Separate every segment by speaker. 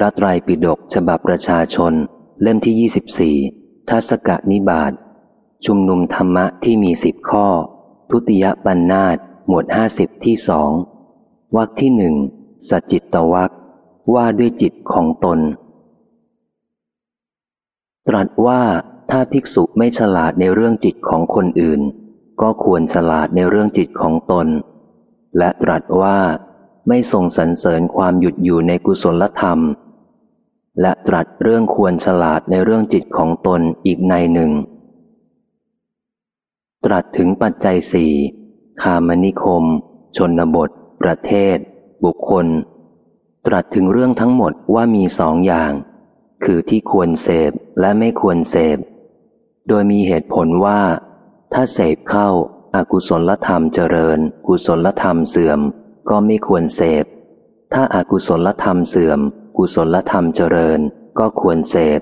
Speaker 1: ระไตรปิฎกฉบับประชาชน เล่มที่ 24 ทัศกนิบาตชุมนุมธรรมะที่มีสิบข้อ ทุติยปัญนนาตหมวดห้าสิบที่สองวรรคที่หนึ่งสจิตตวักว่าด้วยจิตของตน ตรัสว่าถ้าภิกษุไม่ฉลาดในเรื่องจิตของคนอื่น ก็ควรฉลาดในเรื่องจิตของตน และตรัสว่าไม่ทรงสรรเสริญความหยุดอยู่ในกุศลธรรม และตรัสเรื่องควรฉลาดในเรื่องจิตของตนอีกในหนึ่ง ตรัสถึงปัจจัยสี่คามนิคม ชนบท ประเทศ บุคคล ตรัสถึงเรื่องทั้งหมดว่ามีสองอย่าง คือที่ควรเสพและไม่ควรเสพ โดยมีเหตุผลว่า ถ้าเสพเข้าอากุศลธรรมเจริญ กุศลธรรมเสื่อม ก็ไม่ควรเสพ ถ้าอากุศลธรรมเสื่อม กุศลธรรมเจริญก็ควรเสพ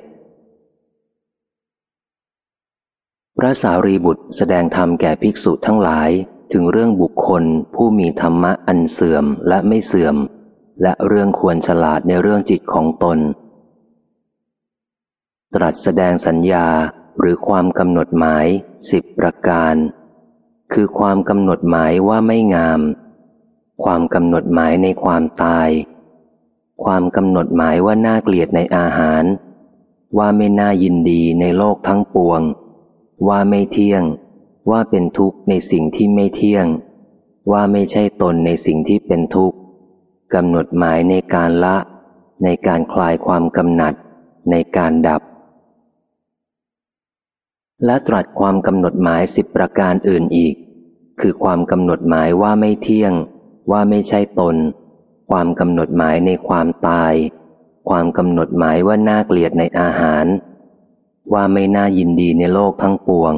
Speaker 1: พระสารีบุตรแสดงธรรมแก่ภิกษุทั้งหลายถึงเรื่องบุคคลผู้มีธรรมะอันเสื่อมและไม่เสื่อม และเรื่องควรฉลาดในเรื่องจิตของตน ตรัสแสดงสัญญาหรือความกำหนดหมายสิบประการ คือความกำหนดหมายว่าไม่งาม ความกำหนดหมายในความตาย ความกำหนดหมายว่าน่าเกลียดในอาหาร ว่าไม่น่ายินดีในโลกทั้งปวง ว่าไม่เที่ยง ว่าเป็นทุกข์ในสิ่งที่ไม่เที่ยง ว่าไม่ใช่ตนในสิ่งที่เป็นทุกข์กำหนดหมายในการละ ในการคลายความกำหนัด ในการดับ และตรัสความกำหนดหมายสิบประการอื่นอีก คือความกำหนดหมายว่าไม่เที่ยง ว่าไม่ใช่ตน ความกำหนดหมายในความตาย ความกำหนดหมายว่าน่าเกลียดในอาหาร ว่าไม่น่ายินดีในโลกทั้งปวง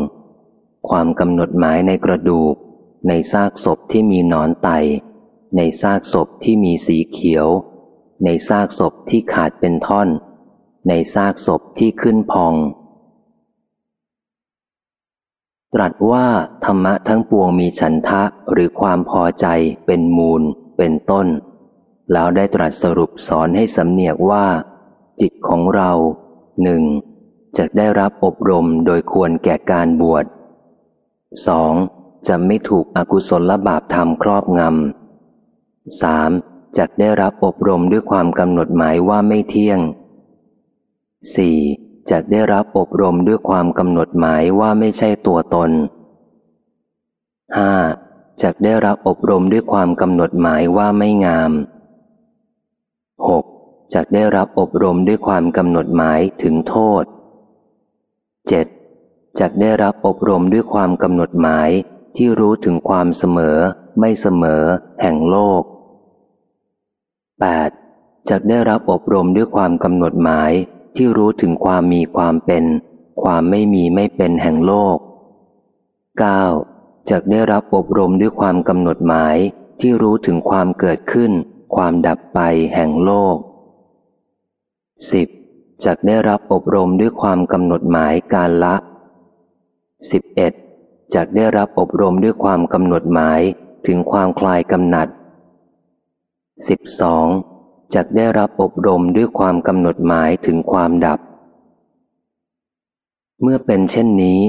Speaker 1: ความกำหนดหมายในกระดูก ในซากศพที่มีหนอนไต ในซากศพที่มีสีเขียว ในซากศพที่ขาดเป็นท่อน ในซากศพที่ขึ้นพอง ตรัสว่าธรรมะทั้งปวงมีฉันทะหรือความพอใจเป็นมูลเป็นต้น แล้วได้ตรัสสรุปสอนให้สำเนียกว่า จิตของเราหนึ่งจะได้รับอบรมโดยควรแก่การบวชสองจะไม่ถูกอกุศลลบาปธรรมครอบงำสามจะได้รับอบรมด้วยความกำหนดหมายว่าไม่เที่ยงสี่จะได้รับอบรมด้วยความกำหนดหมายว่าไม่ใช่ตัวตนห้าจะได้รับอบรมด้วยความกำหนดหมายว่าไม่งาม 6. จะได้รับอบรมด้วยความกำหนดหมายถึงโทษ 7. จะได้รับอบรมด้วยความกำหนดหมายที่รู้ถึงความเสมอ ไม่เสมอ แห่งโลก 8. จะได้รับอบรมด้วยความกำหนดหมายที่รู้ถึงความมีความเป็น ความไม่มีไม่เป็นแห่งโลก 9. จะได้รับอบรมด้วยความกำหนดหมายที่รู้ถึงความเกิดขึ้น ความดับไปแห่งโลก 10. จะได้รับอบรมด้วยความกำหนดหมายการละ 11. จะได้รับอบรมด้วยความกำหนดหมายถึงความคลายกำหนัด 12. จะได้รับอบรมด้วยความกำหนดหมายถึงความดับ เมื่อเป็นเช่นนี้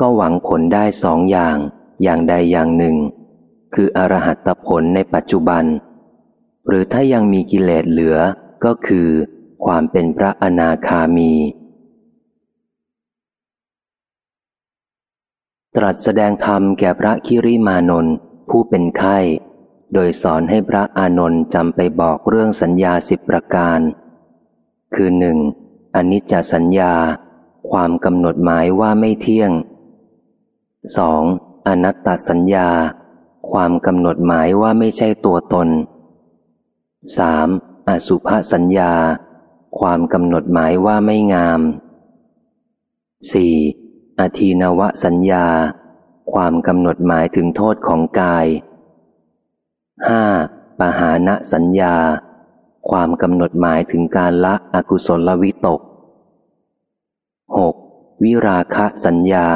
Speaker 1: ก็หวังผลได้สองอย่างอย่างใดอย่างหนึ่ง คืออรหัตผลในปัจจุบัน หรือถ้ายังมีกิเลสเหลือก็คือ ความเป็นพระอนาคามี ตรัสแสดงธรรมแก่พระคิริมานนท์ผู้เป็นไข้ โดยสอนให้พระอานนท์จำไปบอกเรื่องสัญญาสิบประการ คือหนึ่งอนิจจสัญญา ความกำหนดหมายว่าไม่เที่ยงสองอนัตตสัญญา ความกำหนดหมายว่าไม่ใช่ตัวตน 3. อสุภสัญญา ความกำหนดหมายว่าไม่งาม 4. อทีนวสัญญา ความกำหนดหมายถึงโทษของกาย 5. ปหาณสัญญา ความกำหนดหมายถึงการละอกุศลวิตก 6. วิราคะสัญญา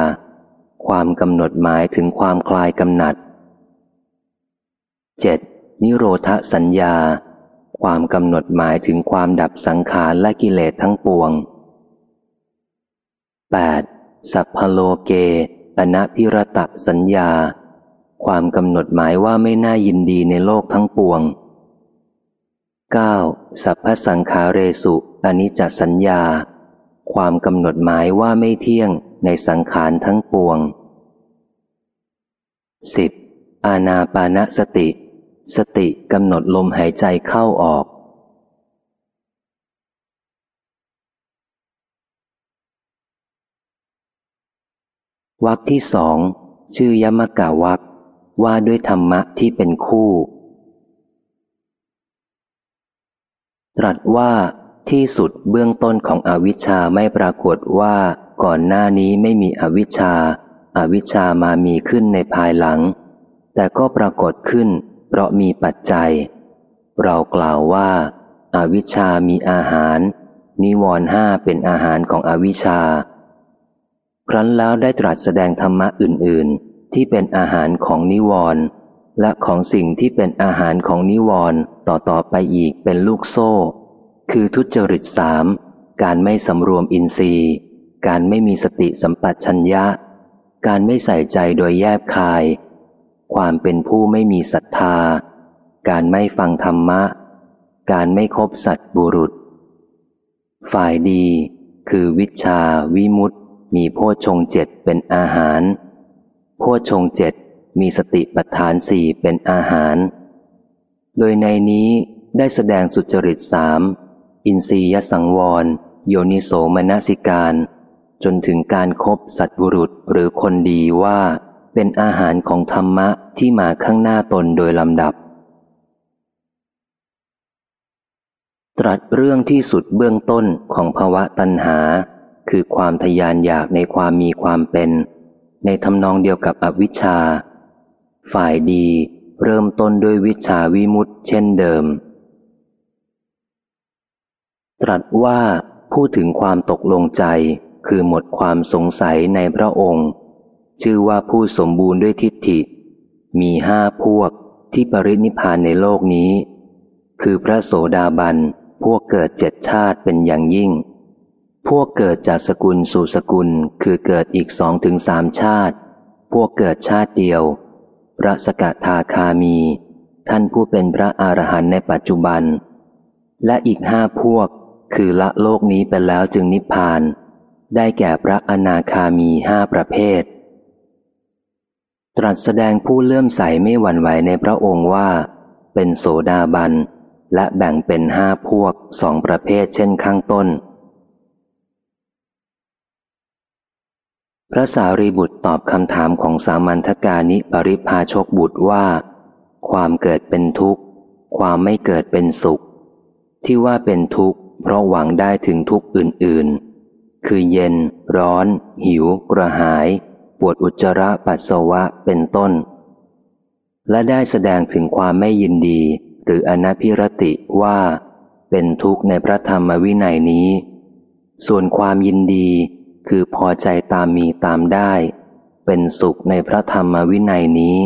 Speaker 1: ความกำหนดหมายถึงความคลายกำหนัด 7. นิโรธสัญญา ความกำหนดหมายถึงความดับสังขารและกิเลสทั้งปวง 8. สัพพโลเกอนัพิรตะสัญญา ความกำหนดหมายว่าไม่น่ายินดีในโลกทั้งปวง 9. สัพพสังขาเรสุอนิจจสัญญา ความกำหนดหมายว่าไม่เที่ยงในสังขารทั้งปวง 10. อาณาปานสติ สติกำหนดลมหายใจเข้าออก วักที่สองชื่อยมกาวักว่าด้วยธรรมะที่เป็นคู่ ตรัสว่าที่สุดเบื้องต้นของอวิชชาไม่ปรากฏว่าก่อนหน้านี้ไม่มีอวิชชาอาวิชชามามีขึ้นในภายหลัง แต่ก็ปรากฏขึ้น เพราะมีปัจจัย เรากล่าวว่าอาวิชชามีอาหาร นิวรห้าเป็นอาหารของอวิชชา ครั้นแล้วได้ตรัสแสดงธรรมะอื่น ๆ ที่เป็นอาหารของนิวรณ์และของสิ่งที่เป็นอาหารของนิวรณ์ต่อไปอีกเป็นลูกโซ่ คือทุจริตสามการไม่สำรวมอินทรีย์ การไม่มีสติสัมปชัญญะ การไม่ใส่ใจโดยแยบคาย ความเป็นผู้ไม่มีศรัทธา การไม่ฟังธรรมะ การไม่คบสัตบุรุษ ฝ่ายดี คือวิชาวิมุตตมีโพชงเจ็ดเป็นอาหาร โพชงเจ็ดมีสติปัฏฐานสี่เป็นอาหาร โดยในนี้ได้แสดงสุจริตสามอินทรียสังวร โยนิโสมนสิการ จนถึงการครบสัตบุรุษหรือคนดีว่า เป็นอาหารของธรรมะที่มาข้างหน้าตนโดยลำดับ ตรัสเรื่องที่สุดเบื้องต้นของภาวะตัณหา คือความทยานอยากในความมีความเป็น ในทำนองเดียวกับอวิชชา ฝ่ายดีเริ่มต้นด้วยวิชาวิมุตเช่นเดิม ตรัสว่าพูดถึงความตกลงใจคือหมดความสงสัยในพระองค์ ชื่อว่าผู้สมบูรณ์ด้วยทิฏฐิ มีห้าพวกที่ปรินิพานในโลกนี้ คือพระโสดาบัน พวกเกิดเจ็ดชาติเป็นอย่างยิ่ง พวกเกิดจากสกุลสู่สกุลคือเกิดอีกสองถึงสามชาติ พวกเกิดชาติเดียว พระสกทาคามี ท่านผู้เป็นพระอรหันต์ในปัจจุบัน และอีกห้าพวกคือละโลกนี้ไปแล้วจึงนิพพาน ได้แก่พระอนาคามีห้าประเภท รัสแสดงผู้เลื่อมใสไม่หวั่นไหวในพระองค์ว่า เป็นโสดาบัน และแบ่งเป็นห้าพวกสองประเภทเช่นข้างต้น พระสารีบุตรตอบคำถามของสามัญทกานิปริพาชกบุตรว่า ความเกิดเป็นทุกข์ ความไม่เกิดเป็นสุข ที่ว่าเป็นทุกข์ เพราะหวังได้ถึงทุกข์อื่น ๆ คือเย็น ร้อน หิว กระหาย ปวดอุจจาระปัสสาวะเป็นต้น และได้แสดงถึงความไม่ยินดี หรืออนัพิรติว่า เป็นทุกข์ในพระธรรมวินัยนี้ ส่วนความยินดีคือพอใจตามมีตามได้ เป็นสุขในพระธรรมวินัยนี้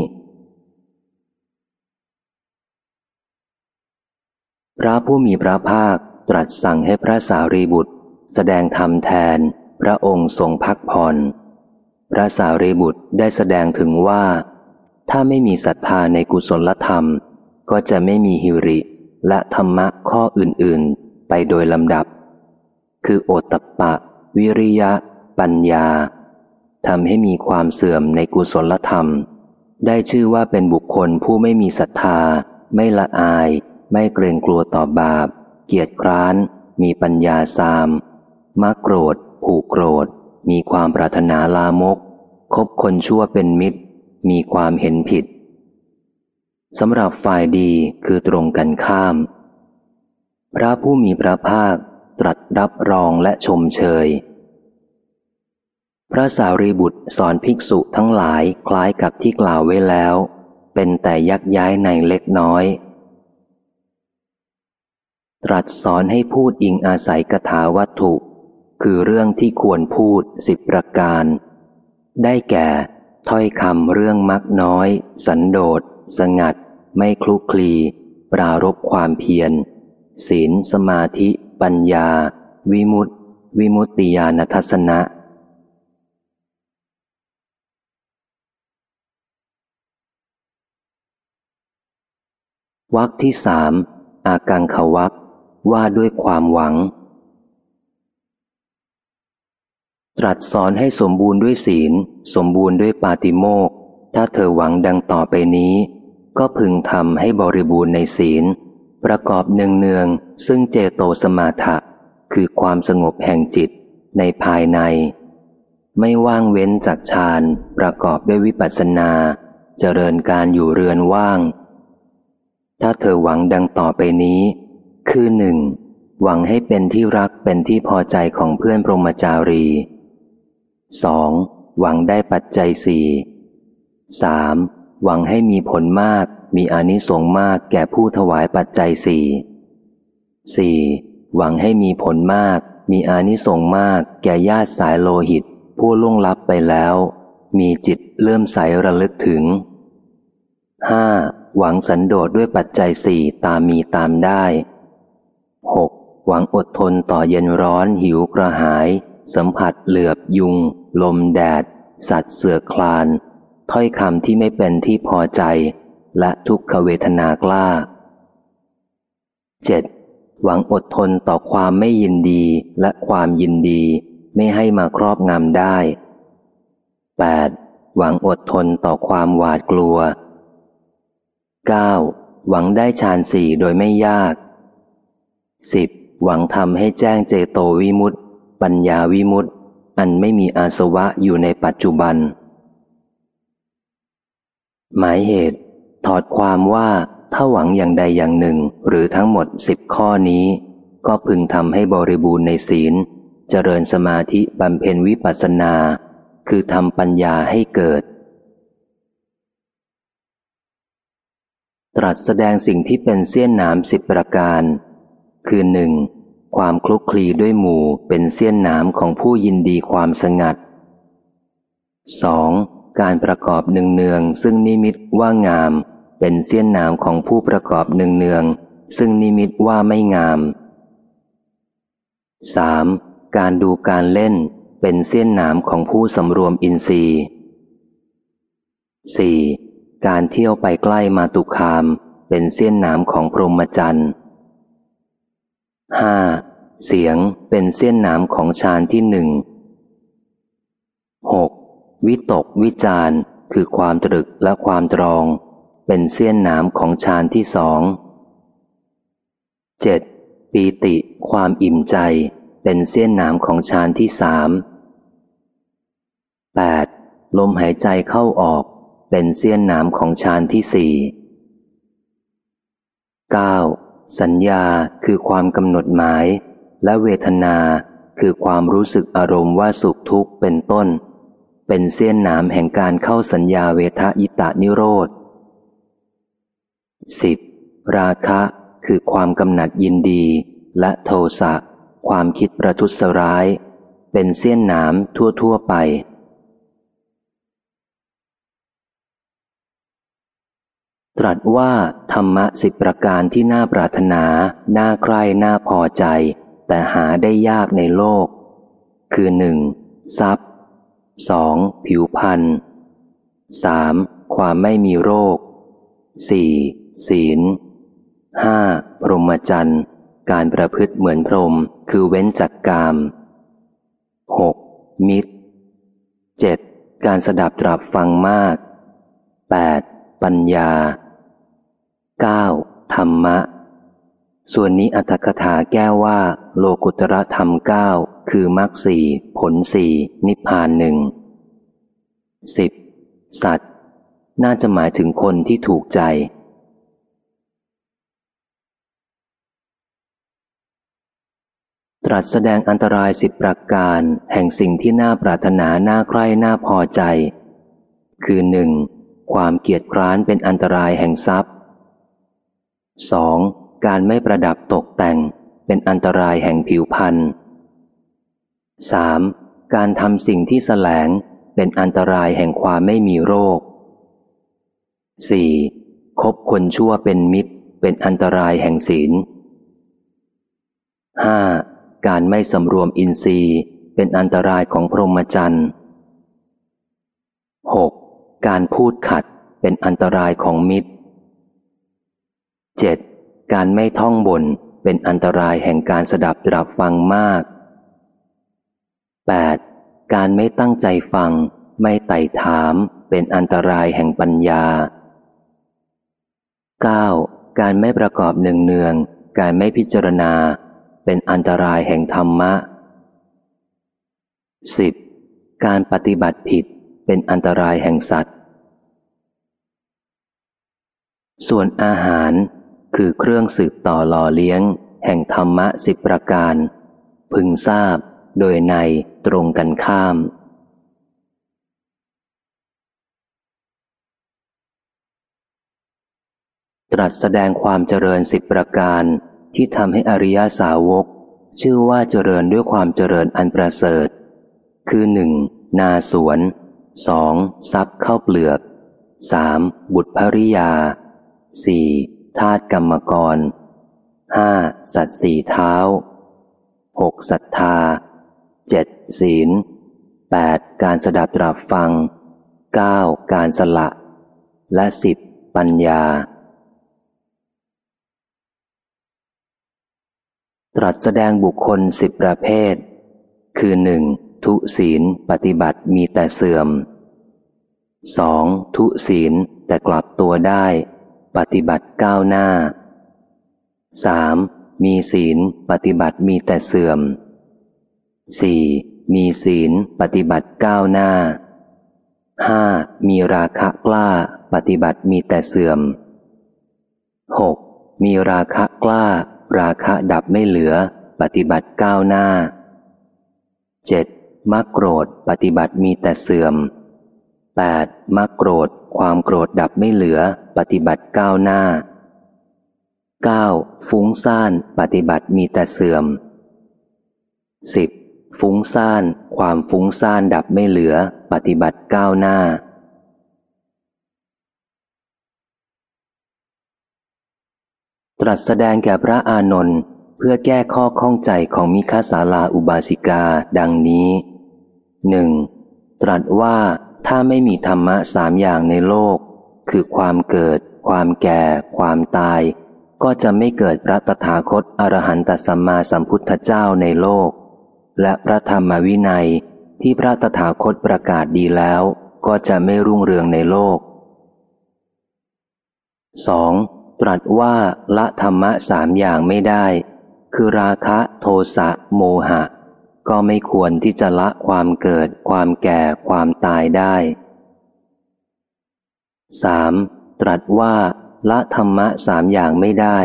Speaker 1: พระผู้มีพระภาคตรัสสั่งให้พระสารีบุตร แสดงธรรมแทนพระองค์ทรงพักผ่อน พระสารีบุตรได้แสดงถึงว่า ถ้าไม่มีศรัทธาในกุศลธรรม ก็จะไม่มีหิริ และธรรมะข้ออื่นๆ ไปโดยลำดับ คือโอตตปะ วิริยะ ปัญญาทำให้มีความเสื่อมในกุศลธรรม ได้ชื่อว่าเป็นบุคคลผู้ไม่มีศรัทธา ไม่ละอาย ไม่เกรงกลัวต่อบาป เกียรติคร้าน มีปัญญาสามมักโกรธผูกโกรธ มีความปรารถนาลามก คบคนชั่วเป็นมิตร มีความเห็นผิดสำหรับฝ่ายดีคือตรงกันข้าม พระผู้มีพระภาคตรัสรับรองและชมเชย พระสารีบุตรสอนภิกษุทั้งหลายคล้ายกับที่กล่าวไว้แล้ว เป็นแต่ยักย้ายในเล็กน้อย ตรัสสอนให้พูดอิงอาศัยกถาวัตถุ คือเรื่องที่ควรพูดสิบประการ ได้แก่ ถ้อยคำเรื่องมักน้อย สันโดษ สงัด ไม่คลุกคลี ปรารบความเพียร ศีลสมาธิ ปัญญา วิมุตติ วิมุตติญาณทัศนะวักที่สามอากังขวักว่าด้วยความหวัง ตรัสสอนให้สมบูรณ์ด้วยศีล สมบูรณ์ด้วยปาติโมกถ้าเธอหวังดังต่อไปนี้ ก็พึงทำให้บริบูรณ์ในศีล ประกอบเนืองเนืองซึ่งเจโตสมาถะคือความสงบแห่งจิตในภายใน ไม่ว่างเว้นจากฌานประกอบด้วยวิปัสสนา เจริญการอยู่เรือนว่าง ถ้าเธอหวังดังต่อไปนี้ คือหนึ่งหวังให้เป็นที่รักเป็นที่พอใจของเพื่อนปรมจารี สองหวังได้ปัจจัยสี่สามหวังให้มีผลมาก มีอนิสงส์มากแก่ผู้ถวายปัจจัยสี่สี่หวังให้มีผลมาก มีอนิสงส์มาก แก่ญาติสายโลหิต ผู้ล่วงลับไปแล้ว มีจิตเลื่อมใสระลึกถึงห้าหวังสันโดษด้วยปัจจัยสี่ตามมีตามได้ 6. หวังอดทนต่อเย็นร้อนหิวกระหาย สัมผัสเหลือบยุง ลมแดด สัตว์เสือคลาน ถ้อยคำที่ไม่เป็นที่พอใจ และทุกขเวทนากล้า 7. หวังอดทนต่อความไม่ยินดีและความยินดี ไม่ให้มาครอบงำได้ 8. หวังอดทนต่อความหวาดกลัว 9. หวังได้ฌานสี่โดยไม่ยาก 10. หวังทำให้แจ้งเจโตวิมุตติปัญญาวิมุตติ อันไม่มีอาสวะอยู่ในปัจจุบัน หมายเหตุ ถอดความว่าถ้าหวังอย่างใดอย่างหนึ่งหรือทั้งหมดสิบข้อนี้ ก็พึงทำให้บริบูรณ์ในศีล เจริญสมาธิบำเพ็ญวิปัสสนา คือทำปัญญาให้เกิด ตรัสแสดงสิ่งที่เป็นเสี้ยนน้ำสิบประการ คือหนึ่ง ความคลุกคลีด้วยหมู่เป็นเสี้ยนน้ำของผู้ยินดีความสงัด 2. การประกอบหนึ่งเนือง ซึ่งนิมิตว่างาม เป็นเสี้ยนน้ำของผู้ประกอบหนึ่งเนือง ซึ่งนิมิตว่าไม่งาม 3. การดูการเล่น เป็นเสี้ยนน้ำของผู้สำรวมอินทรีย์ 4. การเที่ยวไปใกล้มาตุคาม เป็นเสี้ยนหนามของพรหมจรรย์ ห้าเสียงเป็นเส้นหนามของฌานที่หนึ่งหกวิตกวิจารคือความตรึกและความตรอง เป็นเส้นหนามของฌานที่สองเจ็ดปีติความอิ่มใจ เป็นเส้นหนามของฌานที่สามแปดลมหายใจเข้าออก เป็นเสี้ยนน้ำของฌานที่สี่ 9. สัญญาคือความกำหนดหมาย และเวทนาคือความรู้สึกอารมณ์ว่าสุขทุกข์เป็นต้น เป็นเสี้ยนน้ำแห่งการเข้าสัญญาเวทายตานิโรธ 10. ราคะคือความกำหนัดยินดี และโทสะความคิดประทุษร้าย เป็นเสี้ยนน้ำทั่วๆไป ตรัสว่าธรรมะสิบประการที่น่าปรารถนา น่าใคร่น่าพอใจ แต่หาได้ยากในโลก คือหนึ่งทรัพย์สองผิวพันธ์สามความไม่มีโรคสี่ศีลห้าพรหมจรรย์ การประพฤติเหมือนพรหมคือเว้นจากกามหกมิตรเจ็ดการสดับตรับฟังมากแปดปัญญา 9. ธรรมะ ส่วนนี้อัตถกถาแก้ว่า โลกุตระธรรมเก้าคือมรรคสี่ผลสี่นิพพานหนึ่งสิบสัตว์ น่าจะหมายถึงคนที่ถูกใจ ตรัสแสดงอันตรายสิบประการ แห่งสิ่งที่น่าปรารถนาน่าใคร่น่าพอใจ คือหนึ่งความเกียจคร้านเป็นอันตรายแห่งทรัพย์ 2. การไม่ประดับตกแต่งเป็นอันตรายแห่งผิวพันธ์ 3. การทำสิ่งที่แสลงเป็นอันตรายแห่งความไม่มีโรค 4. คบคนชั่วเป็นมิตร เป็นอันตรายแห่งศีลห้าการไม่สำรวมอินทรีย์เป็นอันตรายของพรหมจรรย์หกการพูดขัดเป็นอันตรายของมิตร เจ็ดการไม่ท่องบนเป็นอันตรายแห่งการสดับตรับฟังมาก 8. การไม่ตั้งใจฟัง ไม่ไต่ถามเป็นอันตรายแห่งปัญญา 9. การไม่ประกอบหนึ่งเนือง การไม่พิจารณา เป็นอันตรายแห่งธรรมะ 10. การปฏิบัติผิดเป็นอันตรายแห่งสัตว์ ส่วนอาหาร คือเครื่องสืบต่อหล่อเลี้ยง แห่งธรรมะสิบประการ พึงทราบโดยในตรงกันข้าม ตรัสแสดงความเจริญสิบประการที่ทำให้อริยสาวก ชื่อว่าเจริญด้วยความเจริญอันประเสริฐ คือหนึ่งนาสวนสองทรัพย์เข้าเปลือกสามบุตรภริยาสี่ ธาตุกรรมกรห้าสัตว์สี่เท้าหกศรัทธาเจ็ดศีลแปดการสดับตรับฟังเก้าการสละ และสิบปัญญา ตรัสแสดงบุคคลสิบประเภท คือหนึ่งทุศีลปฏิบัติมีแต่เสื่อมสองทุศีลแต่กลับตัวได้ ปฏิบัติก้าวหน้าสามมีศีลปฏิบัติมีแต่เสื่อมสี่มีศีลปฏิบัติก้าวหน้าห้ามีราคะกล้าปฏิบัติมีแต่เสื่อมหกมีราคะกล้า ราคะดับไม่เหลือ ปฏิบัติก้าวหน้าเจ็ดมักโกรธปฏิบัติมีแต่เสื่อม 8. มักโกรธ ความโกรธดับไม่เหลือ ปฏิบัติก้าวหน้า 9. ฟุ้งซ่าน ปฏิบัติมีแต่เสื่อม 10. ฟุ้งซ่าน ความฟุ้งซ่านดับไม่เหลือ ปฏิบัติก้าวหน้า ตรัสแสดงแก่พระอานนท์เพื่อแก้ข้อข้องใจของมิคาสาลาอุบาสิกาดังนี้หนึ่งตรัสว่า ถ้าไม่มีธรรมะสามอย่างในโลก คือความเกิด ความแก่ ความตาย ก็จะไม่เกิดพระตถาคตอรหันตสัมมาสัมพุทธเจ้าในโลก และพระธรรมวินัยที่พระตถาคตประกาศดีแล้ว ก็จะไม่รุ่งเรืองในโลก 2. ตรัสว่าละธรรมะสามอย่างไม่ได้ คือราคะโทสะโมหะ ก็ไม่ควรที่จะละความเกิด ความแก่ ความตายได้ 3. ตรัสว่า ละธรรมะสามอย่างไม่ได้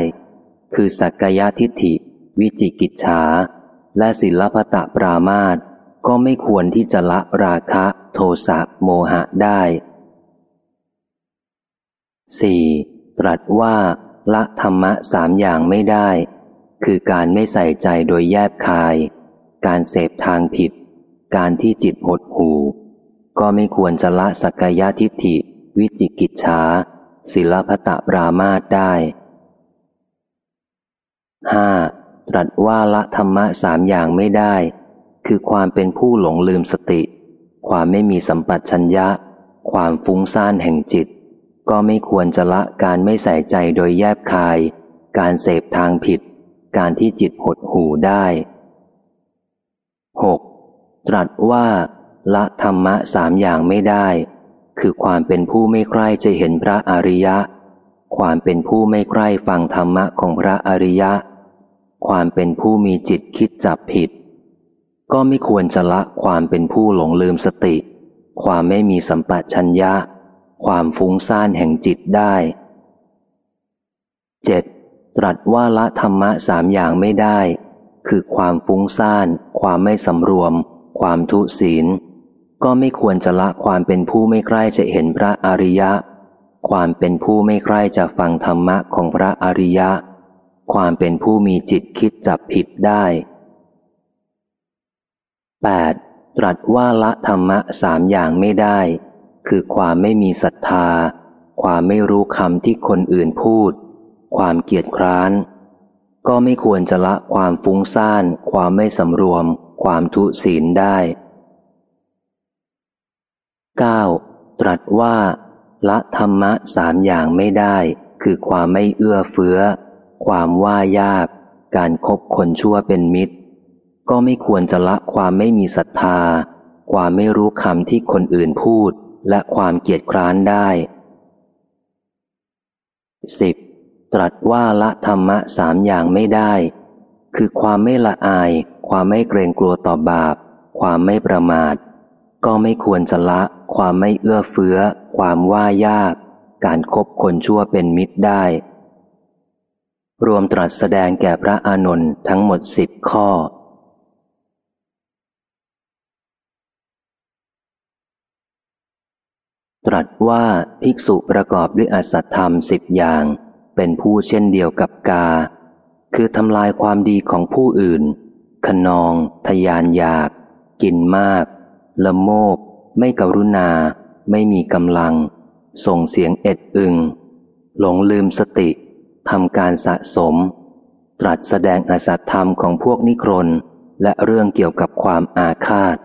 Speaker 1: คือสักกายทิฏฐิ วิจิกิจฉา และศิลปตะปรามาตก็ไม่ควรที่จะละราคะ โทสะโมหะได้ 4. ตรัสว่า ละธรรมะสามอย่างไม่ได้ คือการไม่ใส่ใจโดยแยบคาย การเสพทางผิด การที่จิตหดหูก็ไม่ควรจะละสักกายทิฏฐิ วิจิกิจฉาศิลปตะปรามาตได้ 5. ตรัสว่าละธรรมะสามอย่างไม่ได้ คือความเป็นผู้หลงลืมสติ ความไม่มีสัมปัชัญญะ ความฟุ้งซ่านแห่งจิต ก็ไม่ควรจะละการไม่ใส่ใจโดยแยบคาย การเสพทางผิด การที่จิตหดหูได้ ตรัสว่า ละธรรมะสามอย่างไม่ได้ คือความเป็นผู้ไม่ใคร่จะเห็นพระอริยะ ความเป็นผู้ไม่ใคร่ฟังธรรมะของพระอริยะ ความเป็นผู้มีจิตคิดจับผิด ก็ไม่ควรจะละความเป็นผู้หลงลืมสติ ความไม่มีสัมปชัญญะ ความฟุ้งซ่านแห่งจิตได้ 7. ตรัสว่าละธรรมะสามอย่างไม่ได้ คือความฟุ้งซ่าน ความไม่สำรวม ความทุศีล ก็ไม่ควรจะละความเป็นผู้ไม่ใคร่จะเห็นพระอริยะ ความเป็นผู้ไม่ใคร่จะฟังธรรมะของพระอริยะ ความเป็นผู้มีจิตคิดจับผิดได้ 8. ตรัสว่าละธรรมะสามอย่างไม่ได้ คือความไม่มีศรัทธา ความไม่รู้คำที่คนอื่นพูด ความเกียจคร้าน ก็ไม่ควรจะละความฟุ้งซ่าน ความไม่สำรวม ความทุศีลได้ 9. ตรัสว่า ละธรรมะสามอย่างไม่ได้ คือความไม่เอื้อเฟื้อ ความว่ายาก การครบคนชั่วเป็นมิตร ก็ไม่ควรจะละความไม่มีศรัทธา ความไม่รู้คำที่คนอื่นพูด และความเกียจคร้านได้ 10. ตรัสว่าละธรรมะสามอย่างไม่ได้ คือความไม่ละอาย ความไม่เกรงกลัวต่อบาป ความไม่ประมาท ก็ไม่ควรจะละ ความไม่เอื้อเฟื้อ ความว่ายาก การครบคนชั่วเป็นมิตรได้ รวมตรัสแสดงแก่พระอานนท์ทั้งหมดสิบข้อ ตรัสว่าภิกษุประกอบด้วยอสัตธรรมสิบอย่าง เป็นผู้เช่นเดียวกับกา คือทำลายความดีของผู้อื่น ขนอง ทยานอยาก กินมาก ละโมบไม่กรุณา ไม่มีกำลัง ส่งเสียงเอ็ดอึง หลงลืมสติทำการสะสม ตรัสแสดงอสัตธรรมของพวกนิครนและเรื่องเกี่ยวกับความอาฆาต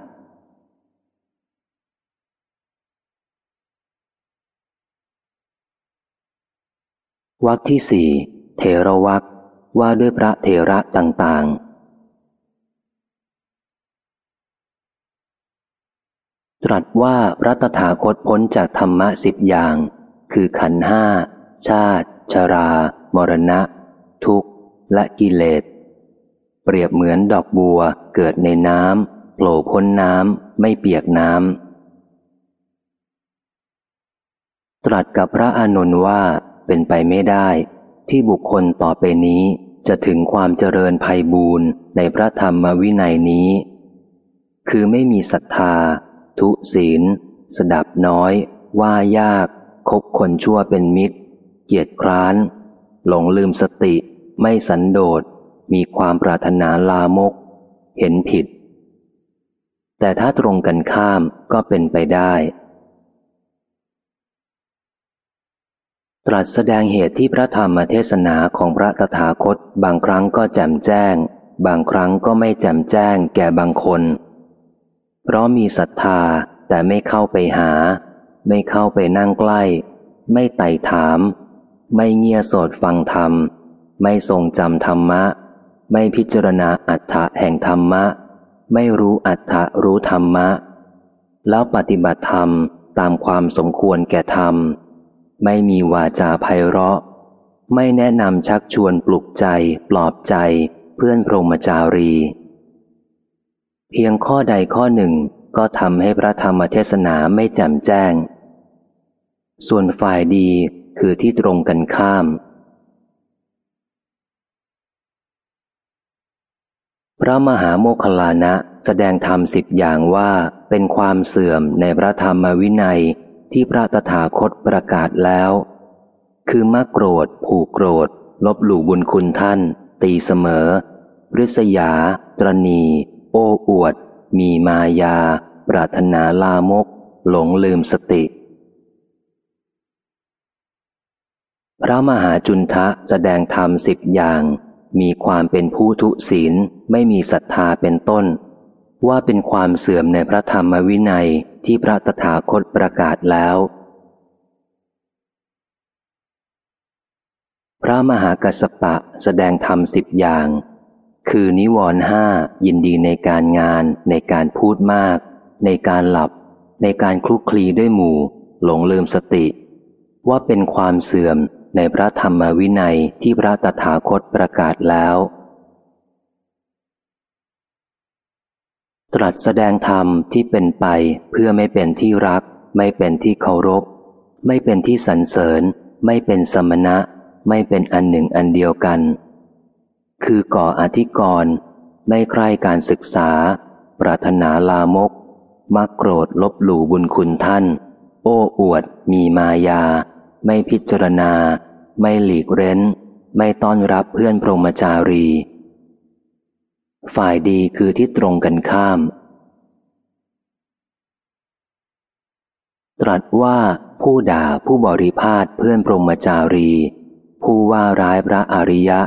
Speaker 1: วรรคที่สี่เทระวักว่าด้วยพระเทระต่างๆ ตรัสว่าพระตถาคตพ้นจากธรรมะสิบอย่าง คือขันห้า ชาติ ชรา มรณะ ทุกข์ และกิเลส เปรียบเหมือนดอกบัวเกิดในน้ำโผล่พ้นน้ำไม่เปียกน้ำตรัสกับพระอานนท์ว่าเป็นไปไม่ได้ ที่บุคคลต่อไปนี้จะถึงความเจริญภัยบูรณ์ในพระธรรมวินัยนี้ คือไม่มีศรัทธา ทุศีล สดับน้อย ว่ายาก คบคนชั่วเป็นมิตร เกียรติคร้าน หลงลืมสติ ไม่สันโดษ มีความปรารถนาลามก เห็นผิด แต่ถ้าตรงกันข้ามก็เป็นไปได้ ตรัสแสดงเหตุที่พระธรรมเทศนาของพระตถาคต บางครั้งก็แจ่มแจ้ง บางครั้งก็ไม่แจ่มแจ้งแก่บางคน เพราะมีศรัทธาแต่ไม่เข้าไปหา ไม่เข้าไปนั่งใกล้ ไม่ไต่ถาม ไม่เงียโสดฟังธรรม ไม่ทรงจำธรรมะ ไม่พิจารณาอัฏฐะแห่งธรรมะ ไม่รู้อัฏฐะรู้ธรรมะ แล้วปฏิบัติธรรมตามความสมควรแก่ธรรม ไม่มีวาจาไพเราะ ไม่แนะนำชักชวนปลุกใจปลอบใจเพื่อนพรหมจารี พียงข้อใดข้อหนึ่งก็ทำให้พระธรรมเทศนาไม่แจ่มแจ้ง ส่วนฝ่ายดีคือที่ตรงกันข้าม พระมหาโมคลานะแสดงธรรมสิบอย่างว่าเป็นความเสื่อมในพระธรรมวินัยที่พระตถาคตประกาศแล้ว คือมักโกรธ ผูกโกรธ ลบหลู่บุญคุณท่าน ตีเสมอริษยา ตรณี โอ้อวด มีมายา ปรารถนาลามก หลงลืมสติ พระมหาจุนทะแสดงธรรมสิบอย่าง มีความเป็นผู้ทุศีลไม่มีศรัทธาเป็นต้น ว่าเป็นความเสื่อมในพระธรรมวินัยที่พระตถาคตประกาศแล้ว พระมหากัสปะแสดงธรรมสิบอย่าง คือนิวรณ์ห้ายินดีในการงาน ในการพูดมาก ในการหลับ ในการคลุกคลีด้วยหมู่ หลงลืมสติ ว่าเป็นความเสื่อมในพระธรรมวินัยที่พระตถาคตประกาศแล้ว ตรัสแสดงธรรมที่เป็นไปเพื่อไม่เป็นที่รัก ไม่เป็นที่เคารพ ไม่เป็นที่สรรเสริญ ไม่เป็นสมณะ ไม่เป็นอันหนึ่งอันเดียวกัน คือก่ออธิกรณ์ไม่ใคร่การศึกษา ปรารถนาลามก มักโกรธลบหลู่บุญคุณท่าน โอ้อวด มีมายา ไม่พิจารณา ไม่หลีกเร้น ไม่ต้อนรับเพื่อนพรหมจารี ฝ่ายดีคือที่ตรงกันข้าม ตรัสว่าผู้ด่าผู้บริพาทเพื่อนพรหมจารี ผู้ว่าร้ายพระอริยะ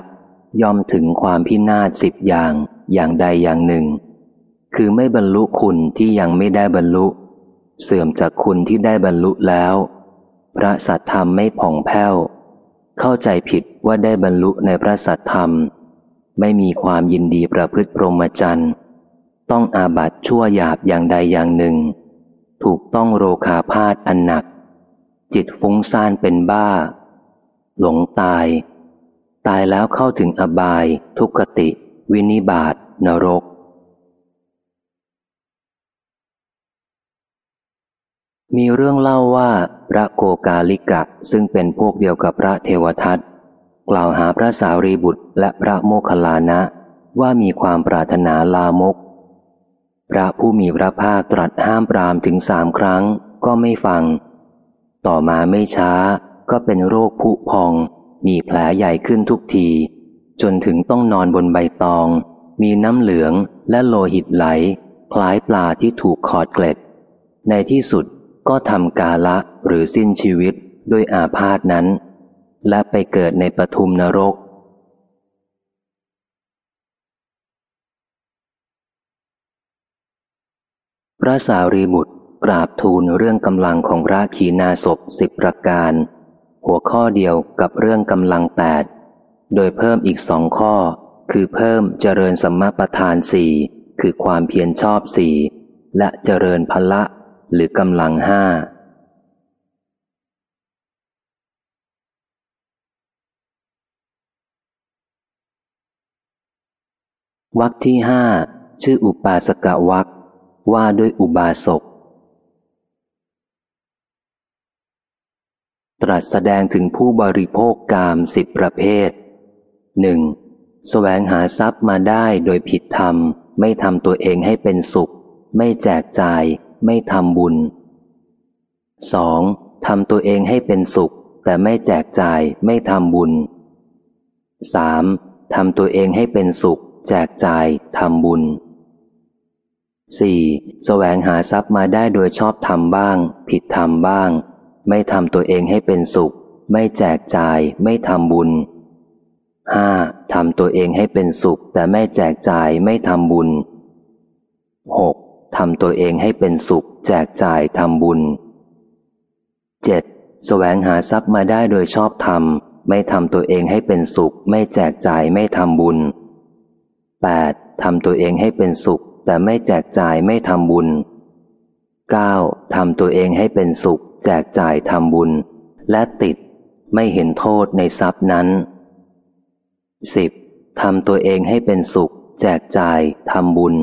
Speaker 1: ย่อมถึงความพินาศสิบอย่างอย่างใดอย่างหนึ่ง คือไม่บรรลุคุณที่ยังไม่ได้บรรลุ เสื่อมจากคุณที่ได้บรรลุแล้ว พระสัทธรรมไม่ผ่องแผ้ว เข้าใจผิดว่าได้บรรลุในพระสัทธรรม ไม่มีความยินดีประพฤติพรหมจรรย์ต้องอาบัตชั่วหยาบอย่างใดอย่างหนึ่ง ถูกต้องโรคาพาธอันหนัก จิตฟุ้งซ่านเป็นบ้า หลงตาย ตายแล้วเข้าถึงอบาย ทุกติ วินิบาตนรก มีเรื่องเล่าว่าพระโกกาลิกะซึ่งเป็นพวกเดียวกับพระเทวทัตกล่าวหาพระสารีบุตรและพระโมคคัลลานะว่ามีความปรารถนาลามก พระผู้มีพระภาคตรัสห้ามปรามถึงสามครั้งก็ไม่ฟัง ต่อมาไม่ช้าก็เป็นโรคผุพอง มีแผลใหญ่ขึ้นทุกที จนถึงต้องนอนบนใบตอง มีน้ำเหลืองและโลหิตไหล คล้ายปลาที่ถูกขอดเกล็ด ในที่สุดก็ทำกาละหรือสิ้นชีวิตด้วยอาพาธนั้น และไปเกิดในปทุมนรก พระสารีบุตรกราบทูลเรื่องกำลังของพระขีณาสพสิบประการ หัวข้อเดียวกับเรื่องกำลังแปดโดยเพิ่มอีกสองข้อ คือเพิ่มเจริญสัมมาประธานสี่คือความเพียรชอบสี่และเจริญพละหรือกำลังห้าวักที่ห้าชื่ออุปาสกวักว่าด้วยอุบาสก ตรัสแสดงถึงผู้บริโภคกามสิบประเภทหนึ่งแสวงหาทรัพย์มาได้โดยผิดธรรม ไม่ทำตัวเองให้เป็นสุข ไม่แจกจ่าย ไม่ทำบุญ 2. ทำตัวเองให้เป็นสุข แต่ไม่แจกจ่าย ไม่ทำบุญ 3. ทำตัวเองให้เป็นสุข แจกจ่ายทำบุญ 4. แสวงหาทรัพย์มาได้โดยชอบทำบ้าง ผิดทำบ้าง ไม่ทำตัวเองให้เป็นสุข ไม่แจกจ่าย ไม่ทำบุญ 5. ทำตัวเองให้เป็นสุข แต่ไม่แจกจ่ายไม่ทำบุญ 6. ทำตัวเองให้เป็นสุข แจกจ่ายทำบุญ 7. แสวงหาทรัพย์มาได้โดยชอบธรรม ไม่ทำตัวเองให้เป็นสุข ไม่แจกจ่ายไม่ทำบุญ 8. ทำตัวเองให้เป็นสุข แต่ไม่แจกจ่ายไม่ทำบุญ 9. ทำตัวเองให้เป็นสุข แจกจ่ายทำบุญ และติดไม่เห็นโทษในทรัพย์นั้น 10. ทำตัวเองให้เป็นสุข แจกจ่ายทำบุญ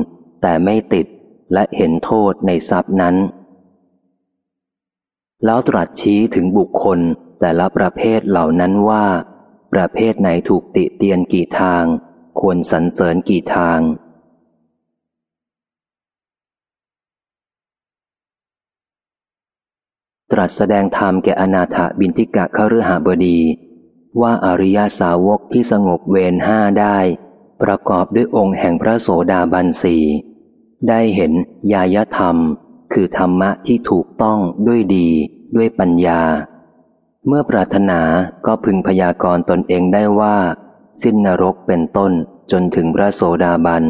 Speaker 1: แต่ไม่ติดและเห็นโทษในทรัพย์นั้น แล้วตรัสชี้ถึงบุคคลแต่ละประเภทเหล่านั้นว่า ประเภทไหนถูกติเตียนกี่ทาง ควรสรรเสริญกี่ทาง รัสแสดงธรรมแก่อนาถบินทิกะขฤหบดี ว่าอริยาสาวกที่สงบเวรห้าได้ ประกอบด้วยองค์แห่งพระโสดาบันสีได้เห็นญายธรรม คือธรรมะที่ถูกต้องด้วยดีด้วยปัญญา เมื่อปรารถนาก็พึงพยากรณ์ตนเองได้ว่า สิ้นนรกเป็นต้นจนถึงพระโสดาบัน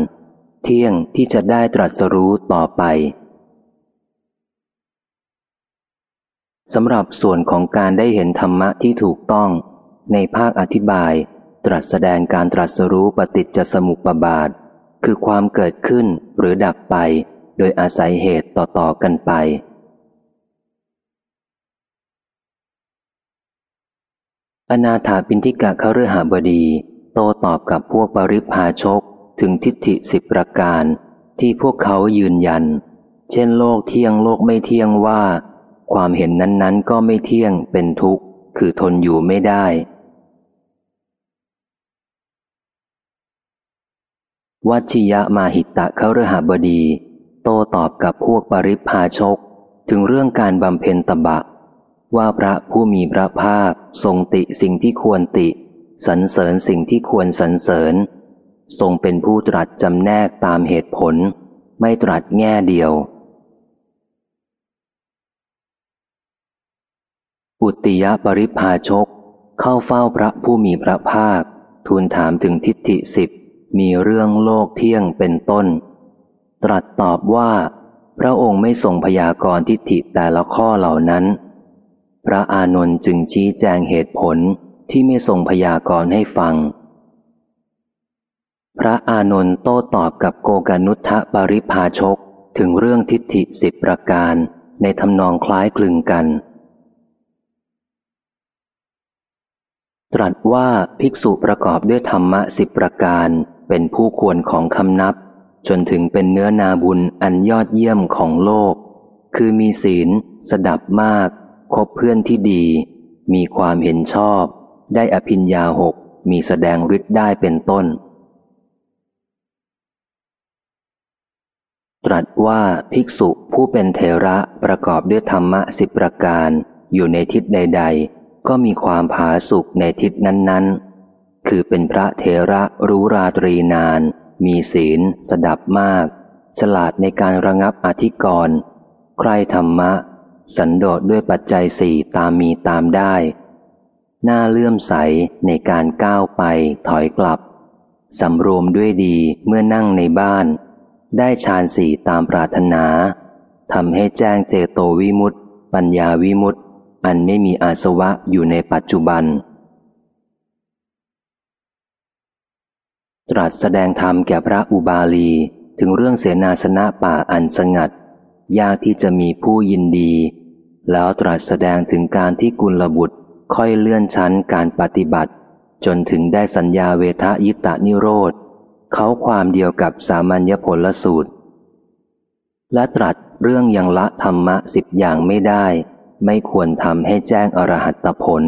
Speaker 1: เที่ยงที่จะได้ตรัสรู้ต่อไป สำหรับส่วนของการได้เห็นธรรมะที่ถูกต้อง ในภาคอธิบาย ตรัสแสดงการตรัสรู้ปฏิจจสมุปบาท คือความเกิดขึ้นหรือดับไป โดยอาศัยเหตุต่อ ๆ กันไป อนาถาปินทิกะเขาเรือหาบดี โตตอบกับพวกบริพาชกถึงทิฏฐิสิบประการ ที่พวกเขายืนยัน เช่นโลกเที่ยงโลกไม่เที่ยงว่า ความเห็นนั้นๆ ก็ไม่เที่ยงเป็นทุกข์ คือทนอยู่ไม่ได้ วัชิยะมาหิตะเขารหบดี โตตอบกับพวกปริพาชก ถึงเรื่องการบำเพ็ญตบะ ว่าพระผู้มีพระภาคทรงติสิ่งที่ควรติ สรรเสริญสิ่งที่ควรสรรเสริญ ทรงเป็นผู้ตรัสจำแนกตามเหตุผล ไม่ตรัสแง่เดียว อุติยปริพาชก เข้าเฝ้าพระผู้มีพระภาค ทูลถามถึงทิฏฐิสิบมีเรื่องโลกเที่ยงเป็นต้น ตรัสตอบว่า พระองค์ไม่ทรงพยากรณ์ทิฏฐิแต่ละข้อเหล่านั้น พระอานนท์จึงชี้แจงเหตุผลที่ไม่ทรงพยากรณ์ให้ฟัง พระอานนท์โต้ตอบกับโกกานุทะปริภาชกถึงเรื่องทิฏฐิสิบประการในทำนองคล้ายคลึงกัน ตรัสว่าภิกษุประกอบด้วยธรรมะสิบประการ เป็นผู้ควรของคำนับ จนถึงเป็นเนื้อนาบุญอันยอดเยี่ยมของโลก คือมีศีล สดับมาก คบเพื่อนที่ดี มีความเห็นชอบ ได้อภิญญาหกมีแสดงฤทธิ์ได้เป็นต้น ตรัสว่าภิกษุผู้เป็นเทระประกอบด้วยธรรมะสิบประการ อยู่ในทิศใด ๆ ก็มีความผาสุกในทิศนั้นๆ คือเป็นพระเทระรู้ราตรีนาน มีศีล สดับมาก ฉลาดในการระงับอธิกรณ์ใครธรรมะ สันโดษด้วยปัจจัยสี่ตามมีตามได้หน้าเลื่อมใสในการก้าวไปถอยกลับ สำรวมด้วยดีเมื่อนั่งในบ้าน ได้ฌานสี่ตามปรารถนาทำให้แจ้งเจโตวิมุตติปัญญาวิมุตติ อันไม่มีอาสวะอยู่ในปัจจุบัน ตรัสแสดงธรรมแก่พระอุบาลีถึงเรื่องเสนาสนะป่าอันสงัด ยากที่จะมีผู้ยินดี แล้วตรัสแสดงถึงการที่กุลบุตรค่อยเลื่อนชั้นการปฏิบัติ จนถึงได้สัญญาเวทยิตานิโรธ เขาความเดียวกับสามัญญผลสูตร และตรัสเรื่องยังละธรรมะสิบอย่างไม่ได้ ไม่ควรทำให้แจ้งอรหัตผล